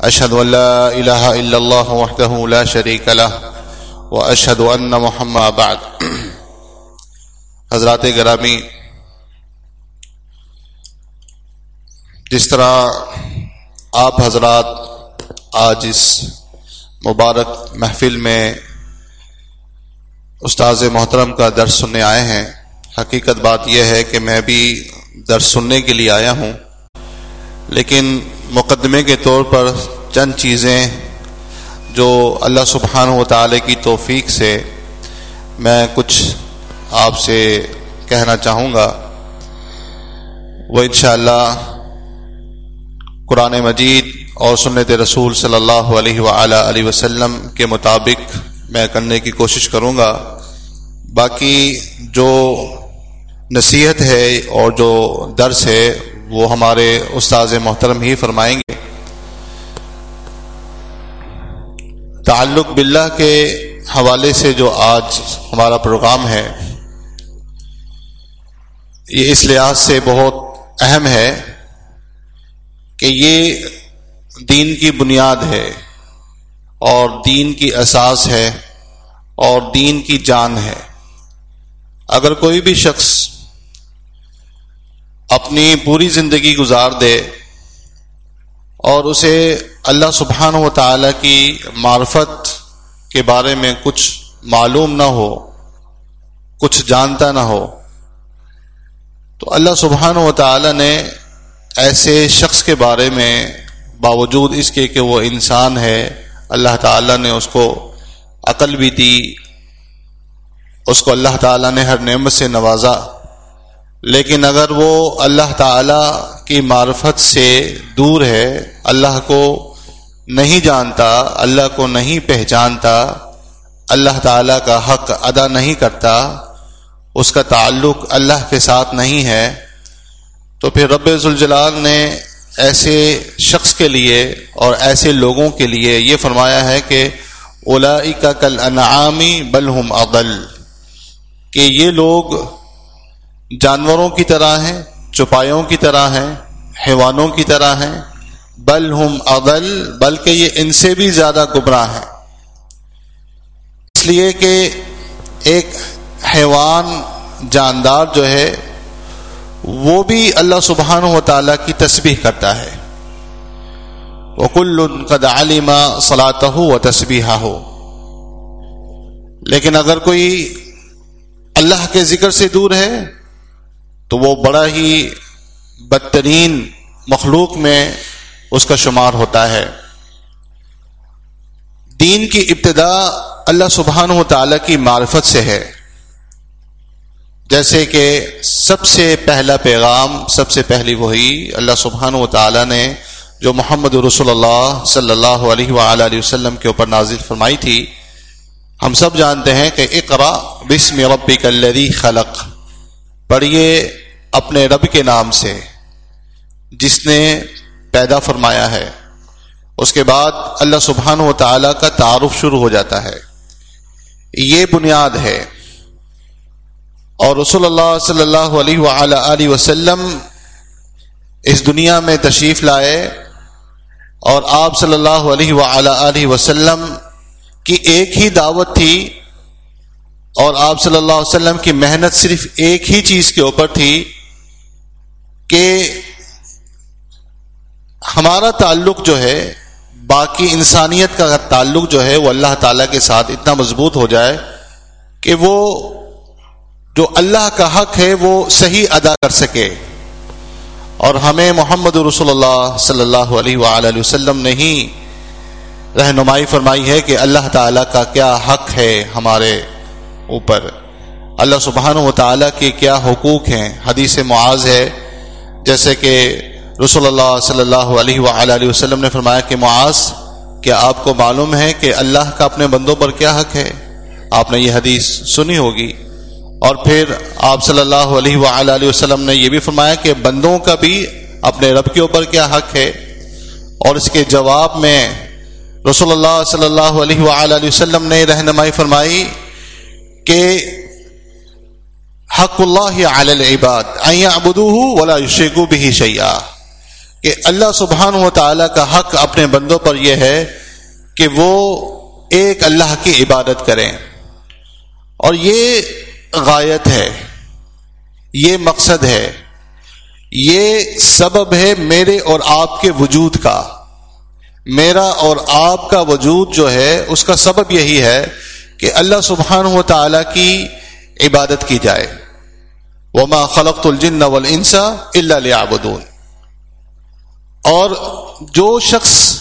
أشهد أن لا إله إلا الله وحده لا شريك له وأشهد أن محمد بعد. حضرات گرامی، جس طرح آپ حضرات آج اس مبارک محفل میں استاذ محترم کا درس سننے آئے ہیں، حقیقت بات یہ ہے کہ میں بھی درس سننے کے لیے آیا ہوں، لیکن مقدمے کے طور پر چند چیزیں جو اللہ سبحانہ و تعالی کی توفیق سے میں کچھ آپ سے کہنا چاہوں گا۔ وہ انشاءاللہ قرآن مجید اور سنت رسول صلی اللہ علیہ علیہ وسلم کے مطابق میں کرنے کی کوشش کروں گا۔ باقی جو نصیحت ہے اور جو درس ہے وہ ہمارے استاذ محترم ہی فرمائیں گے۔ تعلق باللہ کے حوالے سے جو آج ہمارا پروگرام ہے، یہ اس لحاظ سے بہت اہم ہے کہ یہ دین کی بنیاد ہے اور دین کی اساس ہے اور دین کی جان ہے۔ اگر کوئی بھی شخص اپنی پوری زندگی گزار دے اور اسے اللہ سبحانہ و تعالی کی معرفت کے بارے میں کچھ معلوم نہ ہو، کچھ جانتا نہ ہو۔ تو اللہ سبحانہ و تعالی نے ایسے شخص کے بارے میں باوجود اس کے کہ وہ انسان ہے، اللہ تعالیٰ نے اس کو عقل بھی دی، اس کو اللہ تعالیٰ نے ہر نعمت سے نوازا۔ لیکن اگر وہ اللہ تعالیٰ کی معرفت سے دور ہے، اللہ کو نہیں جانتا، اللہ کو نہیں پہچانتا، اللہ تعالیٰ کا حق ادا نہیں کرتا، اس کا تعلق اللہ کے ساتھ نہیں ہے، تو پھر رب ذوالجلال نے ایسے شخص کے لیے اور ایسے لوگوں کے لیے یہ فرمایا ہے کہ اولا کا کل انعامی بلہم اغل کہ یہ لوگ جانوروں کی طرح ہیں، چپایوں کی طرح ہیں، حیوانوں کی طرح ہیں، بل ہم اغل بلکہ یہ ان سے بھی زیادہ گمراہ ہیں۔ اس لیے کہ ایک حیوان جاندار جو ہے، وہ بھی اللہ سبحانہ و تعالیٰ کی تسبیح کرتا ہے۔ وہ کل قد عالمہ صلاح ہو و تسبیحہ۔ ہو لیکن اگر کوئی اللہ کے ذکر سے دور ہے تو وہ بڑا ہی بدترین مخلوق میں اس کا شمار ہوتا ہے۔ دین کی ابتدا اللہ سبحانہ و تعالیٰ کی معرفت سے ہے۔ جیسے کہ سب سے پہلا پیغام، سب سے پہلی وہی اللہ سبحانہ و تعالیٰ نے جو محمد رسول اللہ صلی اللہ علیہ وآلہ وسلم کے اوپر نازل فرمائی تھی، ہم سب جانتے ہیں کہ اقرا بسم ربک الذی خلق۔ پڑھیے اپنے رب کے نام سے، جس نے پیدا فرمایا ہے۔ اس کے بعد اللہ سبحانہ و تعالیٰ کا تعارف شروع ہو جاتا ہے۔ یہ بنیاد ہے۔ اور رسول اللہ صلی اللہ علیہ وآلہ وسلم اس دنیا میں تشریف لائے اور آپ صلی اللہ علیہ وآلہ وسلم کی ایک ہی دعوت تھی اور آپ صلی اللہ علیہ وسلم کی محنت صرف ایک ہی چیز کے اوپر تھی کہ ہمارا تعلق جو ہے، باقی انسانیت کا تعلق جو ہے، وہ اللہ تعالیٰ کے ساتھ اتنا مضبوط ہو جائے کہ وہ جو اللہ کا حق ہے، وہ صحیح ادا کر سکے۔ اور ہمیں محمد رسول اللہ صلی اللہ علیہ وآلہ وسلم نے ہی رہنمائی فرمائی ہے کہ اللہ تعالیٰ کا کیا حق ہے ہمارے اوپر۔ اللہ سبحانہ و تعالیٰ کے کیا حقوق ہیں؟ حدیث معاذ ہے، جیسے کہ رسول اللہ صلی اللہ علیہ وآلہ وسلم نے فرمایا کہ معاذ، کیا آپ کو معلوم ہے کہ اللہ کا اپنے بندوں پر کیا حق ہے؟ آپ نے یہ حدیث سنی ہوگی۔ اور پھر آپ صلی اللہ علیہ وآلہ وسلم نے یہ بھی فرمایا کہ بندوں کا بھی اپنے رب کے اوپر کیا حق ہے۔ اور اس کے جواب میں رسول اللہ صلی اللہ علیہ وآلہ وسلم نے رہنمائی فرمائی۔ کہ حق اللہ علی العباد ابدو ولا یشیکو بھی شیا کہ اللہ سبحان و تعالی کا حق اپنے بندوں پر یہ ہے کہ وہ ایک اللہ کی عبادت کریں۔ اور یہ غایت ہے، یہ مقصد ہے، یہ سبب ہے میرے اور آپ کے وجود کا۔ میرا اور آپ کا وجود جو ہے، اس کا سبب یہی ہے کہ اللہ سبحان و تعالی کی عبادت کی جائے۔ وما خلقت الجن والانسا الا ليعبدون۔ اور جو شخص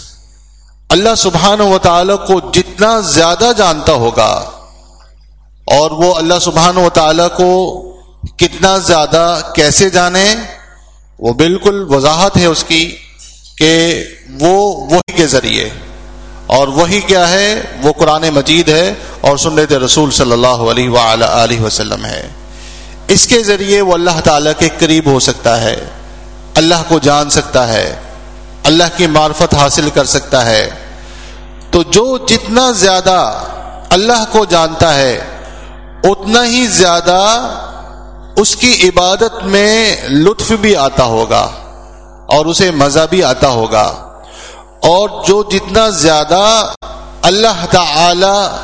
اللہ سبحان و تعالی کو جتنا زیادہ جانتا ہوگا اور وہ اللہ سبحان و تعالی کو کتنا زیادہ کیسے جانے، وہ بالکل وضاحت ہے اس کی کہ وہ وہی کے ذریعے۔ اور وہی کیا ہے؟ وہ قرآن مجید ہے اور سنت رسول صلی اللہ علیہ علیہ وسلم ہے۔ اس کے ذریعے وہ اللہ تعالیٰ کے قریب ہو سکتا ہے۔ اللہ کو جان سکتا ہے۔ اللہ کی معرفت حاصل کر سکتا ہے۔ تو جو جتنا زیادہ اللہ کو جانتا ہے، اتنا ہی زیادہ اس کی عبادت میں لطف بھی آتا ہوگا اور اسے مزہ بھی آتا ہوگا۔ اور جو جتنا زیادہ اللہ تعالی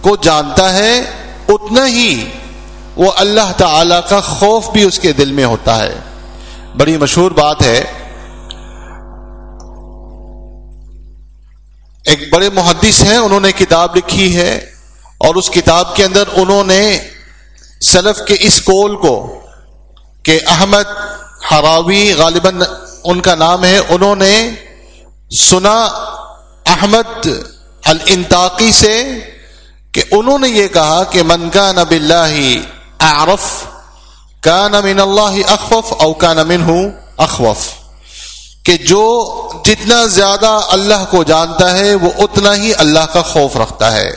کو جانتا ہے، اتنا ہی وہ اللہ تعالی کا خوف بھی اس کے دل میں ہوتا ہے۔ بڑی مشہور بات ہے۔ ایک بڑے محدث ہیں، انہوں نے کتاب لکھی ہے اور اس کتاب کے اندر انہوں نے سلف کے اس کول کو کہ احمد ہراوی غالباً ان کا نام ہے، انہوں نے سنا احمد الانتاقی سے کہ انہوں نے یہ کہا کہ من کا نب اللہ عرف کا من اللہ اخوف او کا نمن ہوں اخوف۔ کہ جو جتنا زیادہ اللہ کو جانتا ہے، وہ اتنا ہی اللہ کا خوف رکھتا ہے۔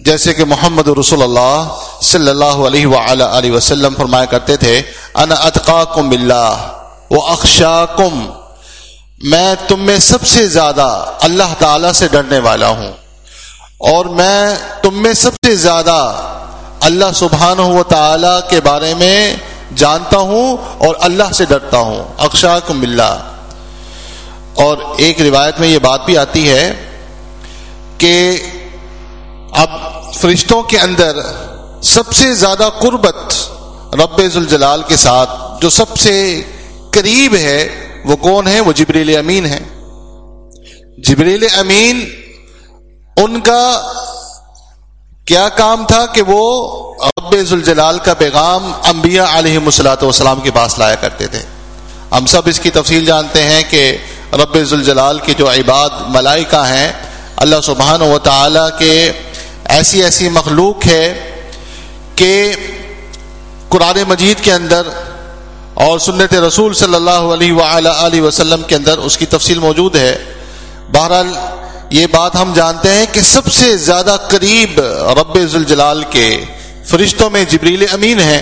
جیسے کہ محمد رسول اللہ صلی اللہ علیہ وآلہ وسلم فرمایا کرتے تھے، انا اتقاکم باللہ وہ اخشا کم میں تم میں سب سے زیادہ اللہ تعالی سے ڈرنے والا ہوں۔ اور میں تم میں سب سے زیادہ اللہ سبحانہ و تعالی کے بارے میں جانتا ہوں اور اللہ سے ڈرتا ہوں۔ اکشا کم اللہ اور ایک روایت میں یہ بات بھی آتی ہے کہ اب فرشتوں کے اندر سب سے زیادہ قربت رب ذوالجلال کے ساتھ، جو سب سے قریب ہے وہ کون ہے وہ جبریل امین ہے جبریل امین ان کا کیا کام تھا کہ وہ رب ذوالجلال کا پیغام انبیاء علیہ مسلاۃ والسلام کے پاس لایا کرتے تھے۔ ہم سب اس کی تفصیل جانتے ہیں کہ رب ذوالجلال کی جو عباد ملائکہ ہیں، اللہ سبحانہ و تعالی کے ایسی ایسی مخلوق ہے کہ قرآن مجید کے اندر اور سنت رسول صلی اللہ علیہ علیہ وسلم کے اندر اس کی تفصیل موجود ہے۔ بہرحال یہ بات ہم جانتے ہیں کہ سب سے زیادہ قریب رب ذوالجلال کے فرشتوں میں جبریل امین ہیں۔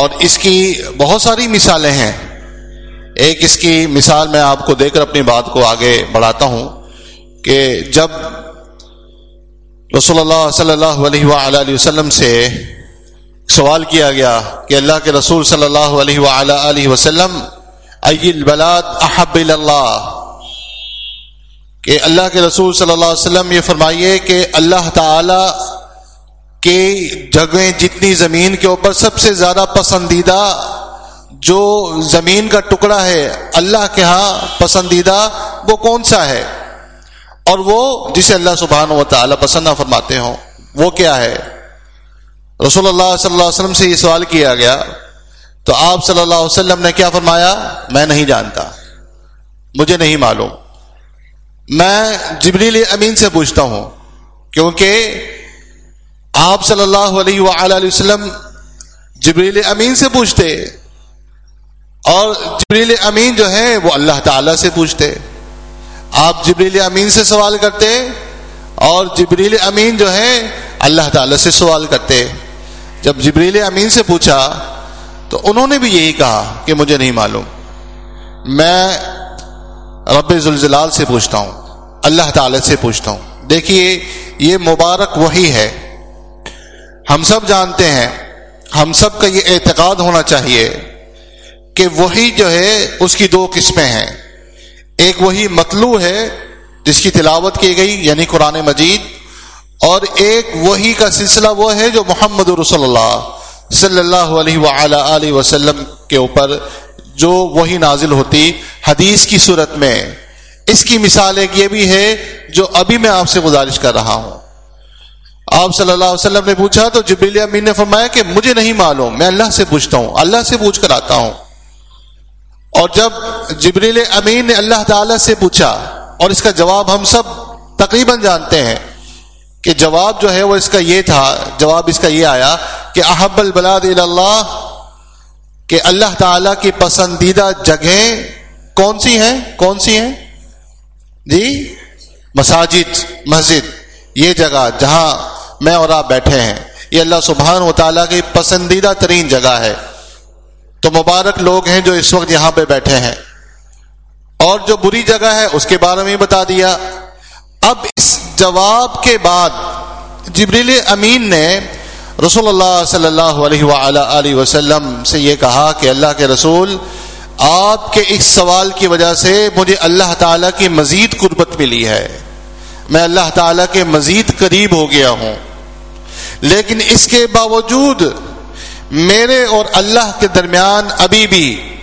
اور اس کی بہت ساری مثالیں ہیں۔ ایک اس کی مثال میں آپ کو دے کر اپنی بات کو آگے بڑھاتا ہوں کہ جب رسول اللہ صلی اللہ علیہ وآلہ وسلم سے سوال کیا گیا کہ اللہ کے رسول صلی اللہ علیہ وآلہ وسلم، ای البلاد احب اللہ کہ اللہ کے رسول صلی اللہ علیہ وسلم یہ فرمائیے کہ اللہ تعالی کے جگہیں جتنی زمین کے اوپر سب سے زیادہ پسندیدہ جو زمین کا ٹکڑا ہے، اللہ کے ہاں پسندیدہ وہ کون سا ہے؟ اور وہ جسے اللہ سبحانہ و تعالی پسند فرماتے ہوں، وہ کیا ہے؟ رسول اللہ صلی اللہ علیہ وسلم سے یہ سوال کیا گیا، تو آپ صلی اللہ علیہ وسلم نے کیا فرمایا؟ میں نہیں جانتا، مجھے نہیں معلوم۔ میں جبریل امین سے پوچھتا ہوں، کیونکہ آپ صلی اللہ علیہ وآلہ وسلم جبریل امین سے پوچھتے، اور جبریل امین جو ہے وہ اللہ تعالی سے پوچھتے۔ آپ جبریل امین سے سوال کرتے، اور جبریل امین جو ہے اللہ تعالی سے سوال کرتے۔ جب جبریل امین سے پوچھا تو انہوں نے بھی یہی کہا کہ مجھے نہیں معلوم۔ میں رب زلزلال سے پوچھتا ہوں، اللہ تعالی سے پوچھتا ہوں۔ دیکھیے، یہ مبارک وہی ہے۔ ہم سب جانتے ہیں، ہم سب کا یہ اعتقاد ہونا چاہیے کہ وہی جو ہے، اس کی دو قسمیں ہیں۔ ایک وہی مطلوع ہے، جس کی تلاوت کی گئی یعنی قرآن مجید اور ایک وہی کا سلسلہ وہ ہے جو محمد رسول اللہ صلی اللہ علیہ علیہ وسلم کے اوپر جو وہی نازل ہوتی حدیث کی صورت میں۔ اس کی مثال ایک یہ بھی ہے جو ابھی میں آپ سے گزارش کر رہا ہوں۔ آپ صلی اللہ علیہ وسلم نے پوچھا تو جبریل امین نے فرمایا کہ مجھے نہیں معلوم، میں اللہ سے پوچھتا ہوں، اللہ سے پوچھ کر آتا ہوں۔ اور جب جبریل امین نے اللہ تعالی سے پوچھا اور اس کا جواب ہم سب تقریباً جانتے ہیں کہ جواب جو ہے وہ اس کا یہ تھا، جواب اس کا یہ آیا کہ احب البلاد اللہ، کہ اللہ تعالی کی پسندیدہ جگہیں کون سی ہیں؟ کون سی ہیں؟ جی مساجد، مسجد، یہ جگہ جہاں میں اور آپ بیٹھے ہیں، یہ اللہ سبحان و تعالیٰ کی پسندیدہ ترین جگہ ہے۔ تو مبارک لوگ ہیں جو اس وقت یہاں پہ بیٹھے ہیں۔ اور جو بری جگہ ہے، اس کے بارے میں بتا دیا۔ اب اس جواب کے بعد جبریل امین نے رسول اللہ صلی اللہ علیہ وسلم سے یہ کہا کہ اللہ کے رسول، آپ کے اس سوال کی وجہ سے مجھے اللہ تعالیٰ کی مزید قربت ملی ہے۔ میں اللہ تعالیٰ کے مزید قریب ہو گیا ہوں۔ لیکن اس کے باوجود میرے اور اللہ کے درمیان ابھی بھی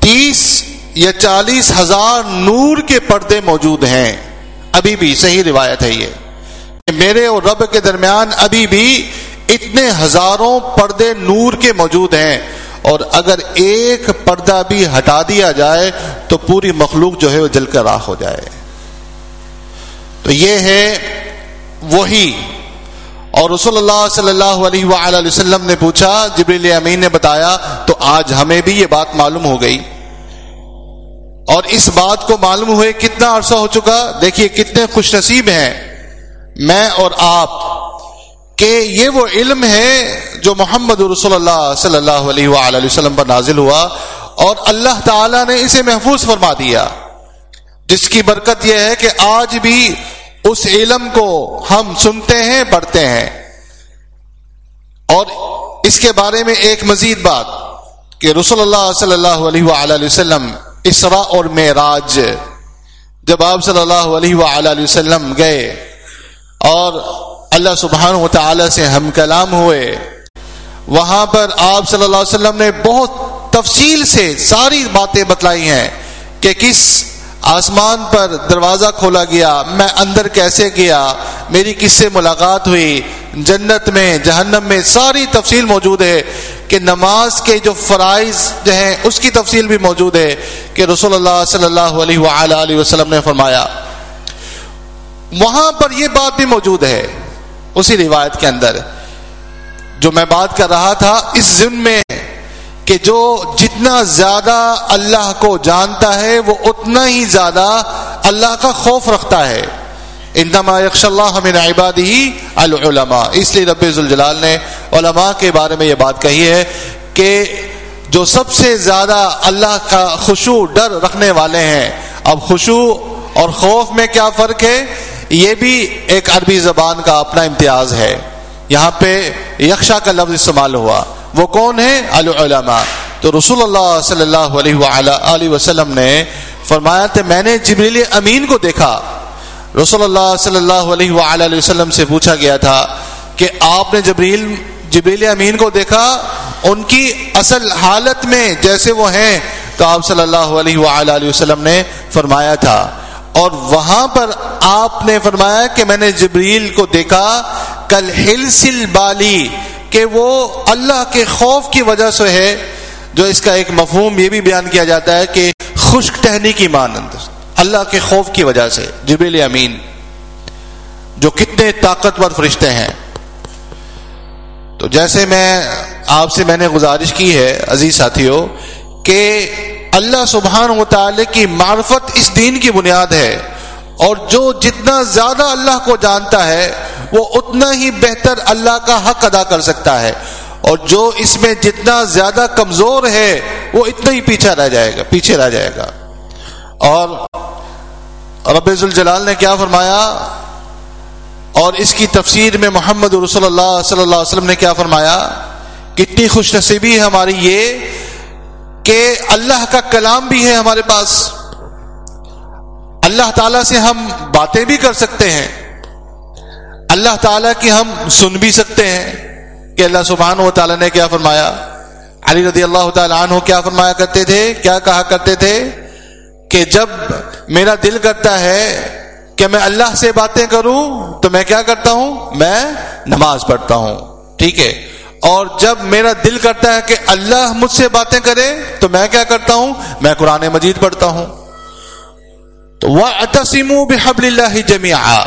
تیس یا چالیس ہزار نور کے پردے موجود ہیں۔ ابھی بھی صحیح روایت ہے یہ میرے اور رب کے درمیان ابھی بھی اتنے ہزاروں پردے نور کے موجود ہیں اور اگر ایک پردہ بھی ہٹا دیا جائے تو پوری مخلوق جو ہے وہ جل کر راہ ہو جائے۔ تو یہ ہے وہی۔ اور رسول اللہ صلی اللہ علیہ وآلہ وسلم نے پوچھا، جبریل امین نے بتایا، تو آج ہمیں بھی یہ بات معلوم ہو گئی۔ اور اس بات کو معلوم ہوئے کتنا عرصہ ہو چکا، دیکھیے کتنے خوش نصیب ہیں میں اور آپ کہ یہ وہ علم ہے جو محمد رسول اللہ صلی اللہ علیہ وآلہ وسلم پر نازل ہوا اور اللہ تعالی نے اسے محفوظ فرما دیا۔ جس کی برکت یہ ہے کہ آج بھی اس علم کو ہم سنتے ہیں، پڑھتے ہیں۔ اور اس کے بارے میں ایک مزید بات کہ رسول اللہ صلی اللہ علیہ وآلہ وسلم اسرا اور معراج۔ جب آپ صلی اللہ علیہ وآلہ وسلم گئے اور اللہ سبحانہ و تعالی سے ہم کلام ہوئے، وہاں پر آپ صلی اللہ علیہ وسلم نے بہت تفصیل سے ساری باتیں بتلائی ہیں کہ کس آسمان پر دروازہ کھولا گیا، میں اندر کیسے گیا، میری کس سے ملاقات ہوئی، جنت میں، جہنم میں ساری تفصیل موجود ہے۔ کہ نماز کے جو فرائض جو ہیں، اس کی تفصیل بھی موجود ہے کہ رسول اللہ صلی اللہ علیہ وآلہ وسلم نے فرمایا۔ وہاں پر یہ بات بھی موجود ہے، اسی روایت کے اندر۔ جو میں بات کر رہا تھا، اس ضمن میں کہ جو جتنا زیادہ اللہ کو جانتا ہے، وہ اتنا ہی زیادہ اللہ کا خوف رکھتا ہے۔ انما یکش اللہ من عبادی العلماء۔ اس لیے رب الجلال نے علماء کے بارے میں یہ بات کہی ہے کہ جو سب سے زیادہ اللہ کا خوشو ڈر رکھنے والے ہیں، اب خوشو اور خوف میں کیا فرق ہے؟ یہ بھی ایک عربی زبان کا اپنا امتیاز ہے۔ یہاں پہ یکشا کا لفظ استعمال ہوا۔ وہ کون ہے العلماء۔ تو رسول اللہ صلی اللہ علیہ وسلم نے فرمایا تھا میں نے جبریل امین کو دیکھا۔ رسول اللہ صلی اللہ علیہ وسلم سے پوچھا گیا تھا کہ آپ نے جبریل جبریل امین کو دیکھا؟ ان کی اصل حالت میں جیسے وہ ہیں، تو آپ صلی اللہ علیہ وسلم نے فرمایا تھا۔ اور وہاں پر آپ نے فرمایا کہ میں نے جبریل کو دیکھا، کل ہل سل بالی کہ وہ اللہ کے خوف کی وجہ سے ہے۔ جو اس کا ایک مفہوم یہ بھی بیان کیا جاتا ہے کہ خشک ٹہنی کی مانند اللہ کے خوف کی وجہ سے، جبریل امین، جو کتنے طاقتور فرشتے ہیں۔ تو جیسے میں آپ سے میں نے گزارش کی ہے، عزیز ساتھیوں کہ اللہ سبحان و تعالی کی معرفت اس دین کی بنیاد ہے۔ اور جو جتنا زیادہ اللہ کو جانتا ہے، وہ اتنا ہی بہتر اللہ کا حق ادا کر سکتا ہے۔ اور جو اس میں جتنا زیادہ کمزور ہے، وہ اتنا ہی پیچھا رہ جائے گا، پیچھے رہ جائے گا۔ اور رب الجلال نے کیا فرمایا؟ اور اس کی تفسیر میں محمد رسول اللہ صلی اللہ علیہ وسلم نے کیا فرمایا؟ کتنی خوش نصیبی ہے ہماری یہ کہ اللہ کا کلام بھی ہے ہمارے پاس۔ اللہ تعالی سے ہم باتیں بھی کر سکتے ہیں۔ اللہ تعالیٰ کی ہم سن بھی سکتے ہیں۔ کہ اللہ سبحانہ و تعالیٰ نے کیا فرمایا؟ علی رضی اللہ تعالیٰ عنہ کیا فرمایا کرتے تھے؟ کیا کہا کرتے تھے؟ کہ جب میرا دل کرتا ہے کہ میں اللہ سے باتیں کروں، تو میں کیا کرتا ہوں؟ میں نماز پڑھتا ہوں، ٹھیک ہے؟ اور جب میرا دل کرتا ہے کہ اللہ مجھ سے باتیں کرے، تو میں کیا کرتا ہوں؟ میں قرآن مجید پڑھتا ہوں۔ تو وہ اتسم بحبل اللہ جمیا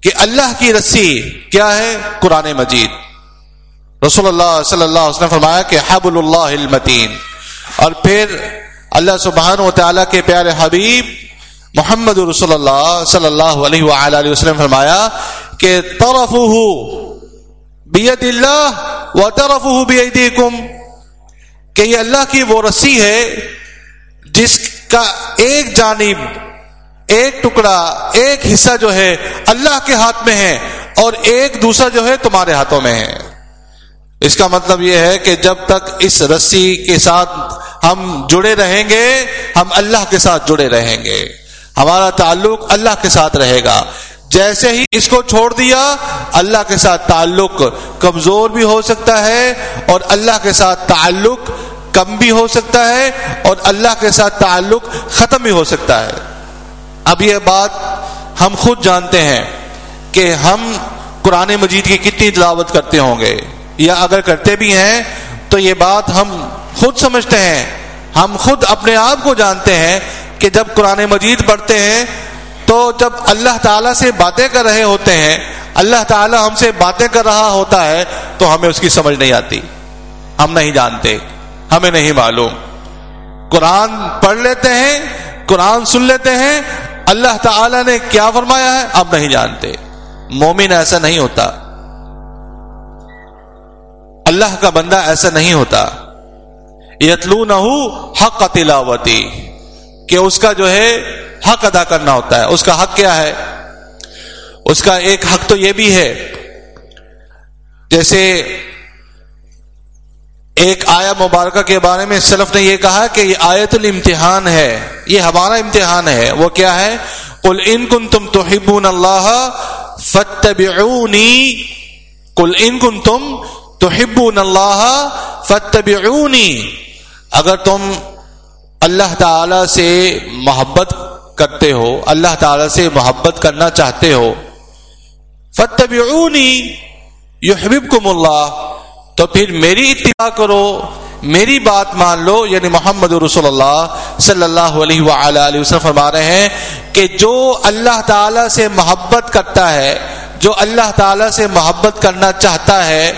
کہ اللہ کی رسی کیا ہے؟ قرآن مجید۔ رسول اللہ صلی اللہ علیہ وسلم فرمایا کہ حبل اللہ المتین اور پھر اللہ سبحان و تعالیٰ کے پیارے حبیب محمد رسول اللہ صلی اللہ علیہ وآلہ وسلم فرمایا کہ طرف بیت اللہ و طرف کہ یہ اللہ کی وہ رسی ہے جس کا ایک جانب، ایک ٹکڑا، ایک حصہ جو ہے اللہ کے ہاتھ میں ہے اور ایک دوسرا جو ہے تمہارے ہاتھوں میں ہے۔ اس کا مطلب یہ ہے کہ جب تک اس رسی کے ساتھ ہم جڑے رہیں گے، ہم اللہ کے ساتھ جڑے رہیں گے۔ ہمارا تعلق اللہ کے ساتھ رہے گا۔ جیسے ہی اس کو چھوڑ دیا، اللہ کے ساتھ تعلق کمزور بھی ہو سکتا ہے اور اللہ کے ساتھ تعلق کم بھی ہو سکتا ہے اور اللہ کے ساتھ تعلق ختم بھی ہو سکتا ہے۔ اب یہ بات ہم خود جانتے ہیں کہ ہم قرآن مجید کی کتنی تلاوت کرتے ہوں گے۔ یا اگر کرتے بھی ہیں، تو یہ بات ہم خود سمجھتے ہیں۔ ہم خود اپنے آپ کو جانتے ہیں کہ جب قرآن مجید پڑھتے ہیں، تو جب اللہ تعالیٰ سے باتیں کر رہے ہوتے ہیں، اللہ تعالیٰ ہم سے باتیں کر رہا ہوتا ہے، تو ہمیں اس کی سمجھ نہیں آتی۔ ہم نہیں جانتے، ہمیں نہیں معلوم۔ قرآن پڑھ لیتے ہیں، قرآن سن لیتے ہیں، اللہ تعالیٰ نے کیا فرمایا ہے اب نہیں جانتے۔ مومن ایسا نہیں ہوتا۔ اللہ کا بندہ ایسا نہیں ہوتا۔ یتلو نہ حق تلاوتی، کہ اس کا جو ہے حق ادا کرنا ہوتا ہے۔ اس کا حق کیا ہے؟ اس کا ایک حق تو یہ بھی ہے۔ جیسے ایک آیا مبارکہ کے بارے میں سلف نے یہ کہا کہ یہ آیت الامتحان ہے۔ یہ ہمارا امتحان ہے۔ وہ کیا ہے؟ کل ان کن تم تو ہبون اللہ فتبعونی کل ان کن تم تو ہبون اللہ فتبعونی اگر تم اللہ تعالی سے محبت کرتے ہو، اللہ تعالی سے محبت کرنا چاہتے ہو فتبعونی یحببکم اللہ، تو پھر میری اتباع کرو، میری بات مان لو۔ یعنی محمد رسول اللہ صلی اللہ علیہ وآلہ وسلم فرما رہے ہیں کہ جو اللہ تعالی سے محبت کرتا ہے، جو اللہ تعالی سے محبت کرنا چاہتا ہے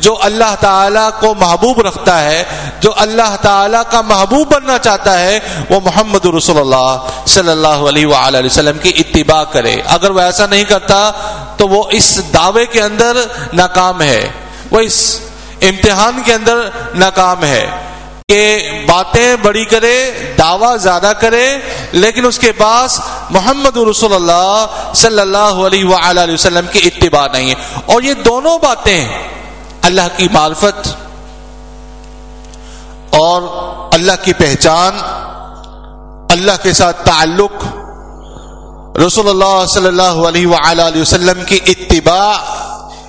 جو اللہ تعالیٰ کو محبوب رکھتا ہے، جو اللہ تعالیٰ کا محبوب بننا چاہتا ہے، وہ محمد رسول اللہ صلی اللہ علیہ وآلہ وسلم کی اتباع کرے۔ اگر وہ ایسا نہیں کرتا، تو وہ اس دعوے کے اندر ناکام ہے۔ وہ اس امتحان کے اندر ناکام ہے کہ باتیں بڑی کرے، دعویٰ زیادہ کرے، لیکن اس کے پاس محمد رسول اللہ صلی اللہ علیہ وآلہ وسلم کی اتباع نہیں ہے۔ اور یہ دونوں باتیں اللہ کی معرفت اور اللہ کی پہچان، اللہ کے ساتھ تعلق، رسول اللہ صلی اللہ علیہ وآلہ وسلم کی اتباع،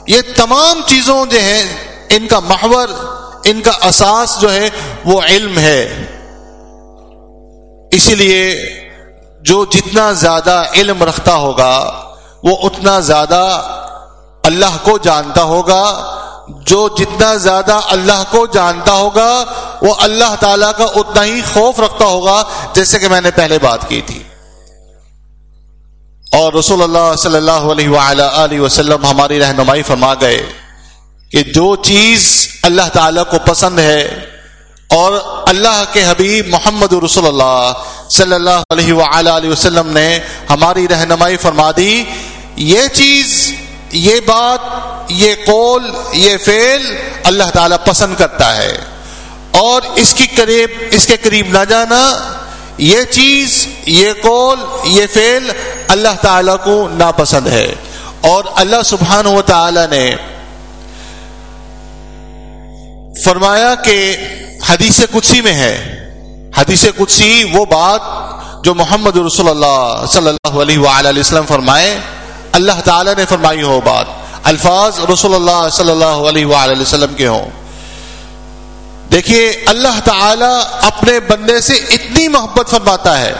یہ تمام چیزوں جو ہیں، ان کا محور، ان کا اساس جو ہے، وہ علم ہے۔ اسی لیے جو جتنا زیادہ علم رکھتا ہوگا، وہ اتنا زیادہ اللہ کو جانتا ہوگا۔ جو جتنا زیادہ اللہ کو جانتا ہوگا، وہ اللہ تعالی کا اتنا ہی خوف رکھتا ہوگا، جیسے کہ میں نے پہلے بات کی تھی۔ اور رسول اللہ صلی اللہ علیہ وآلہ وسلم ہماری رہنمائی فرما گئے کہ جو چیز اللہ تعالی کو پسند ہے، اور اللہ کے حبیب محمد رسول اللہ صلی اللہ علیہ وآلہ وسلم نے ہماری رہنمائی فرما دی، یہ چیز یہ بات، یہ قول، یہ فعل اللہ تعالیٰ پسند کرتا ہے۔ اور اس کی قریب، اس کے قریب نہ جانا، یہ چیز، یہ قول، یہ فعل اللہ تعالیٰ کو ناپسند ہے۔ اور اللہ سبحانہ و تعالی نے فرمایا کہ حدیث کچھی میں ہے۔ حدیث کچھی وہ بات جو محمد رسول اللہ صلی اللہ علیہ وآلہ وسلم فرمائے۔ اللہ تعالی نے فرمائی ہو بات۔ الفاظ رسول اللہ صلی اللہ علیہ وآلہ وسلم کے ہوں۔ دیکھیے، اللہ تعالی اپنے بندے سے اتنی محبت فرماتا ہے۔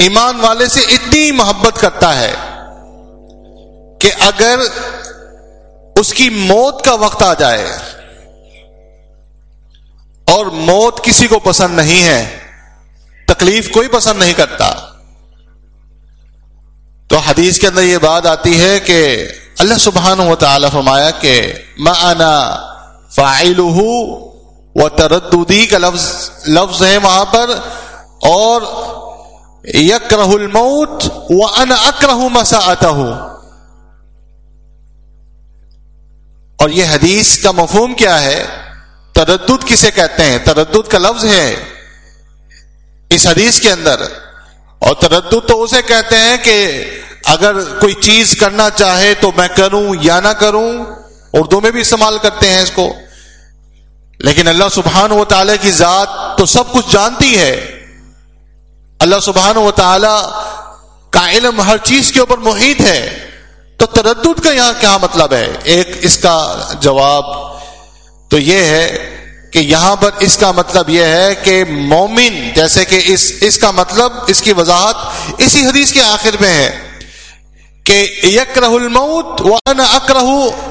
ایمان والے سے اتنی محبت کرتا ہے کہ اگر اس کی موت کا وقت آ جائے اور موت کسی کو پسند نہیں ہے، تکلیف کوئی پسند نہیں کرتا۔ تو حدیث کے اندر یہ بات آتی ہے کہ اللہ سبحان و تعالی فرمایا کہ انا فائل و ترددی کا لفظ لفظ ہے وہاں پر، اور یک الموت و ان اکرہ مسا آتا ہوں اور یہ حدیث کا مفہوم کیا ہے؟ تردد کسے کہتے ہیں؟ تردد کا لفظ ہے۔ اس حدیث کے اندر اور تردد تو اسے کہتے ہیں کہ اگر کوئی چیز کرنا چاہے تو میں کروں یا نہ کروں، اردو میں بھی استعمال کرتے ہیں اس کو۔ لیکن اللہ سبحان و تعالی کی ذات تو سب کچھ جانتی ہے۔ اللہ سبحان و تعالی کا علم ہر چیز کے اوپر محیط ہے۔ تو تردد کا یہاں کیا مطلب ہے؟ ایک اس کا جواب تو یہ ہے کہ یہاں پر اس کا مطلب یہ ہے کہ مومن، جیسے کہ اس اس کا مطلب اس کی وضاحت اسی حدیث کے آخر میں ہے کہ یکرہ الموت وانا اکرہ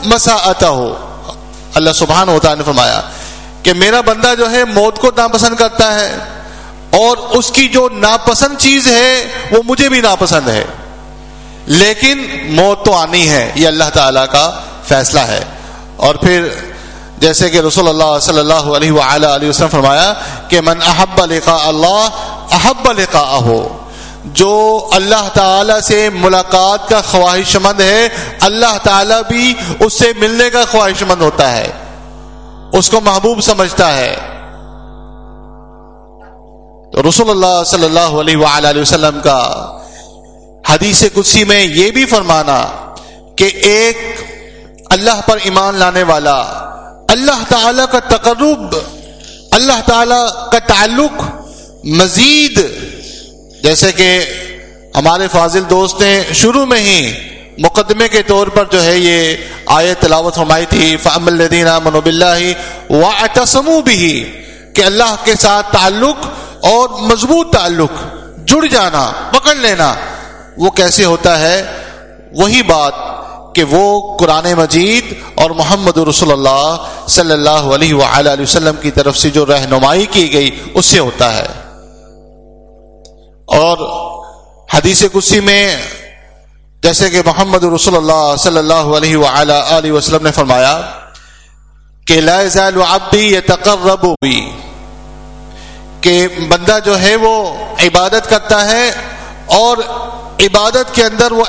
مسا ہو اللہ سبحان ہوتا نے فرمایا کہ میرا بندہ جو ہے موت کو ناپسند کرتا ہے اور اس کی جو ناپسند چیز ہے وہ مجھے بھی ناپسند ہے۔ لیکن موت تو آنی ہے، یہ اللہ تعالی کا فیصلہ ہے۔ اور پھر جیسے کہ رسول اللہ صلی اللہ علیہ علیہ وسلم فرمایا کہ من احب لقاء اللہ احب لقاء ہو جو اللہ تعالی سے ملاقات کا خواہش مند ہے، اللہ تعالی بھی اس سے ملنے کا خواہش مند ہوتا ہے۔ اس کو محبوب سمجھتا ہے۔ تو رسول اللہ صلی اللہ علیہ علیہ وسلم کا حدیث کسی میں یہ بھی فرمانا کہ ایک اللہ پر ایمان لانے والا اللہ تعالی کا تقرب، اللہ تعالی کا تعلق مزید، جیسے کہ ہمارے فاضل دوست نے شروع میں ہی مقدمے کے طور پر جو ہے یہ آیت تلاوت فرمائی تھی فام الدین منوب اللہ و بھی کہ اللہ کے ساتھ تعلق اور مضبوط تعلق، جڑ جانا، پکڑ لینا، وہ کیسے ہوتا ہے؟ وہی بات کہ وہ قرآن مجید اور محمد رسول اللہ صلی اللہ علیہ وآلہ وسلم کی طرف سے جو رہنمائی کی گئی، اس سے ہوتا ہے۔ اور حدیث کسی میں جیسے کہ محمد رسول اللہ صلی اللہ علیہ وآلہ وسلم نے فرمایا کہ لا زال عبدی یتقرب بھی کہ بندہ جو ہے وہ عبادت کرتا ہے اور عبادت کے اندر وہ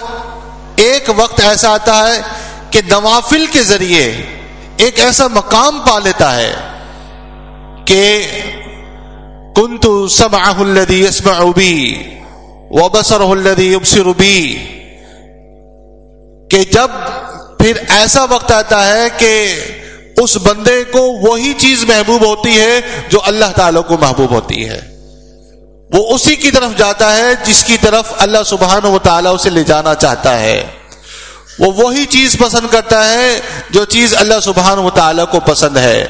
ایک وقت ایسا آتا ہے کہ نوافل کے ذریعے ایک ایسا مقام پا لیتا ہے کہ کنت سمعه الذي يسمع بي وبصره الذي يبصر بي کہ جب پھر ایسا وقت آتا ہے کہ اس بندے کو وہی چیز محبوب ہوتی ہے جو اللہ تعالی کو محبوب ہوتی ہے۔ وہ اسی کی طرف جاتا ہے جس کی طرف اللہ سبحانہ و تعالیٰ اسے لے جانا چاہتا ہے۔ وہ وہی چیز پسند کرتا ہے جو چیز اللہ سبحانہ و تعالیٰ کو پسند ہے۔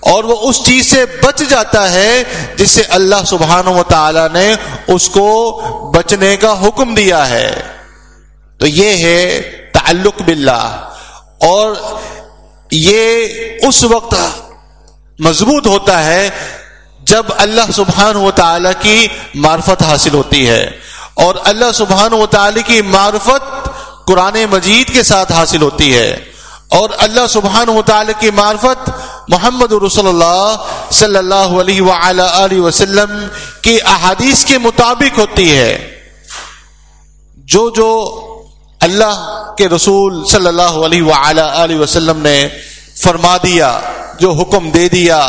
اور وہ اس چیز سے بچ جاتا ہے جس سے اللہ سبحانہ و تعالیٰ نے اس کو بچنے کا حکم دیا ہے۔ تو یہ ہے تعلق باللہ۔ اور یہ اس وقت مضبوط ہوتا ہے جب اللہ سبحان و تعالی کی معرفت حاصل ہوتی ہے اور اللہ سبحان و تعالی کی معرفت قرآن مجید کے ساتھ حاصل ہوتی ہے اور اللہ سبحان و تعالی کی معرفت محمد رسول اللہ صلی اللہ علیہ وآلہ وسلم کی احادیث کے مطابق ہوتی ہے۔ جو جو اللہ کے رسول صلی اللہ علیہ وآلہ وسلم نے فرما دیا، جو حکم دے دیا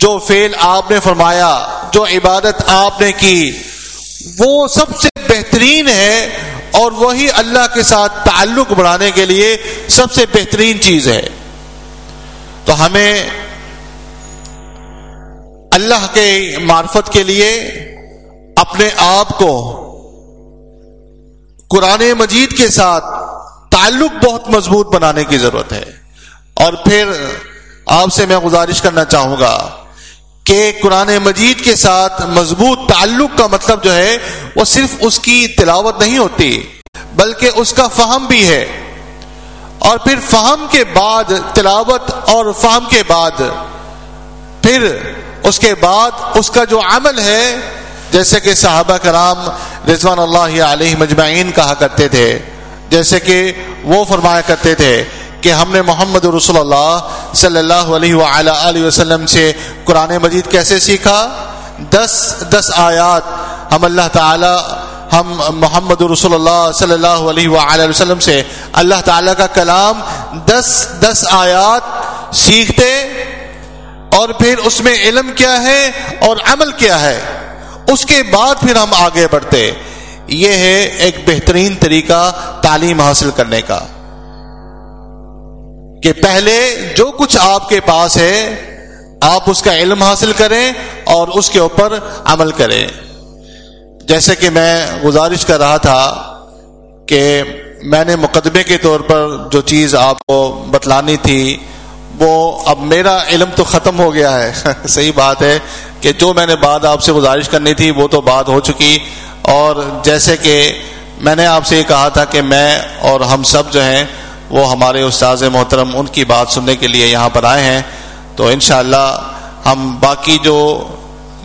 جو فیل آپ نے فرمایا، جو عبادت آپ نے کی، وہ سب سے بہترین ہے اور وہی اللہ کے ساتھ تعلق بڑھانے کے لیے سب سے بہترین چیز ہے۔ تو ہمیں اللہ کے معرفت کے لیے اپنے آپ کو قرآن مجید کے ساتھ تعلق بہت مضبوط بنانے کی ضرورت ہے۔ اور پھر آپ سے میں گزارش کرنا چاہوں گا کہ قرآن مجید کے ساتھ مضبوط تعلق کا مطلب جو ہے وہ صرف اس کی تلاوت نہیں ہوتی، بلکہ اس کا فہم بھی ہے۔ اور پھر فہم کے بعد تلاوت اور فہم کے بعد، پھر اس کے بعد اس کا جو عمل ہے، جیسے کہ صحابہ کرام رضوان اللہ علیہ مجمعین کہا کرتے تھے، جیسے کہ وہ فرمایا کرتے تھے کہ ہم نے محمد رسول اللہ صلی اللہ علیہ وآلہ وسلم سے قرآن مجید کیسے سیکھا؟ دس دس آیات ہم اللہ تعالی، ہم محمد رسول اللہ صلی اللہ علیہ وآلہ وسلم سے اللہ تعالیٰ کا کلام دس دس آیات سیکھتے اور پھر اس میں علم کیا ہے اور عمل کیا ہے؟ اس کے بعد پھر ہم آگے بڑھتے۔ یہ ہے ایک بہترین طریقہ تعلیم حاصل کرنے کا۔ کہ پہلے جو کچھ آپ کے پاس ہے، آپ اس کا علم حاصل کریں اور اس کے اوپر عمل کریں۔ جیسے کہ میں گزارش کر رہا تھا کہ میں نے مقدمے کے طور پر جو چیز آپ کو بتلانی تھی، وہ اب میرا علم تو ختم ہو گیا ہے۔ صحیح بات ہے کہ جو میں نے بات آپ سے گزارش کرنی تھی، وہ تو بات ہو چکی۔ اور جیسے کہ میں نے آپ سے یہ کہا تھا کہ میں اور ہم سب جو ہیں وہ ہمارے استاذ محترم ان کی بات سننے کے لیے یہاں پر آئے ہیں۔ تو انشاءاللہ ہم باقی جو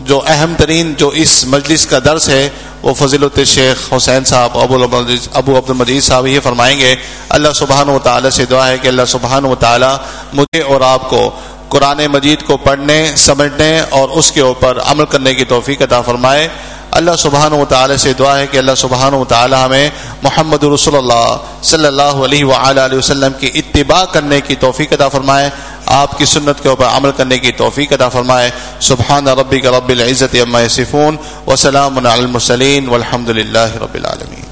جو اہم ترین جو اس مجلس کا درس ہے، وہ فضیل شیخ حسین صاحب، ابو ابو عبد المجید صاحب یہ فرمائیں گے۔ اللہ سبحانہ و تعالیٰ سے دعا ہے کہ اللہ سبحانہ و تعالیٰ مجھے اور آپ کو قرآن مجید کو پڑھنے، سمجھنے اور اس کے اوپر عمل کرنے کی توفیق عطا فرمائے۔ اللہ سبحانہ و تعالیٰ سے دعا ہے کہ اللہ سبحانہ و تعالیٰ ہمیں محمد رسول اللہ صلی اللہ علیہ وآلہ وسلم کی اتباع کرنے کی توفیق عطا فرمائے۔ آپ کی سنت کے اوپر عمل کرنے کی توفیق عطا فرمائے۔ سبحان ربی کا رب العزت عما صفون وسلام المسلین والحمد للہ رب العالمین۔